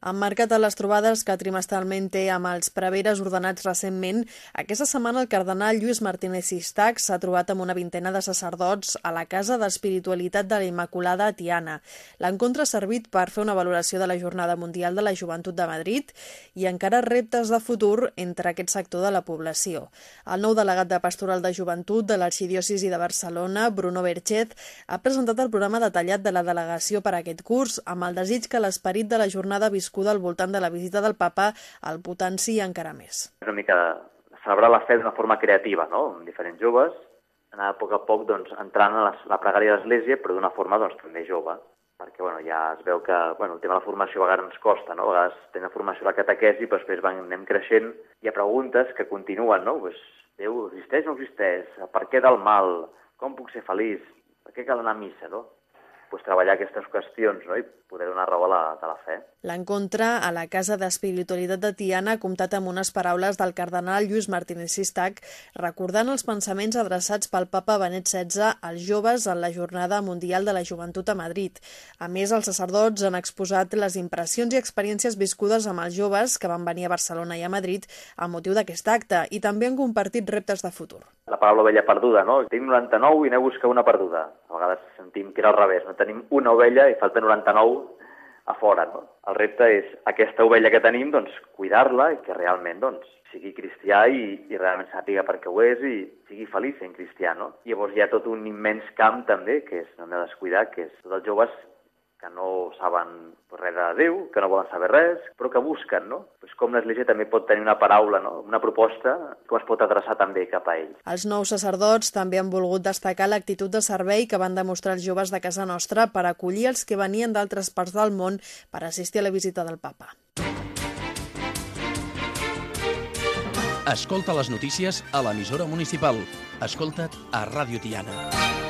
Emmarcat a les trobades que trimestralment té amb els preveres ordenats recentment, aquesta setmana el cardenal Lluís Martínez Sistac s'ha trobat amb una vintena de sacerdots a la Casa d'Espiritualitat de la Immaculada a Tiana. L'encontre ha servit per fer una valoració de la Jornada Mundial de la Joventut de Madrid i encara reptes de futur entre aquest sector de la població. El nou delegat de Pastoral de Joventut de l'Arxidiòcesi de Barcelona, Bruno Berchet, ha presentat el programa detallat de la delegació per a aquest curs amb el desig que l'esperit de la jornada viscuda viscuda al voltant de la visita del papa el potenci encara més. Una mica celebrar la fe d'una forma creativa, no? amb diferents joves, anar a poc a poc doncs, entrant a la, la pregària de l'Església, però d'una forma doncs, també jove, perquè bueno, ja es veu que bueno, el tema de la formació a vegades ens costa, no? a vegades la formació de la catequesi, però després van, anem creixent, hi ha preguntes que continuen, no? Pues, Déu existeix o no existeix? Per què del mal? Com puc ser feliç? Per què cal anar a missa? No? Pues, treballar aquestes qüestions no? i poder donar raó a la, la fe. L'encontre a la Casa d'Espiritualitat de Tiana ha comptat amb unes paraules del cardenal Lluís Martínez Sistac recordant els pensaments adreçats pel papa Benet XVI als joves en la Jornada Mundial de la Joventut a Madrid. A més, els sacerdots han exposat les impressions i experiències viscudes amb els joves que van venir a Barcelona i a Madrid a motiu d'aquest acte i també han compartit reptes de futur. La paraula ovella perduda, no? Tinc 99 i aneu a buscar una perduda. A vegades sentim que era al revés, no tenim una ovella i falta 99 a fora. No? El repte és aquesta ovella que tenim, doncs, cuidar-la i que realment doncs, sigui cristià i, i realment sàpiga per què ho és i sigui feliç sent cristià. No? Llavors hi ha tot un immens camp també, que és, no hem de descuidar, que és tots els joves que no saben res de Déu, que no volen saber res, però que busquen, no? Pues com l'Església també pot tenir una paraula, no? una proposta, com es pot adreçar també cap a ells. Els nous sacerdots també han volgut destacar l'actitud de servei que van demostrar els joves de casa nostra per acollir els que venien d'altres parts del món per assistir a la visita del papa. Escolta les notícies a l'emissora municipal. Escolta't a Ràdio Tiana.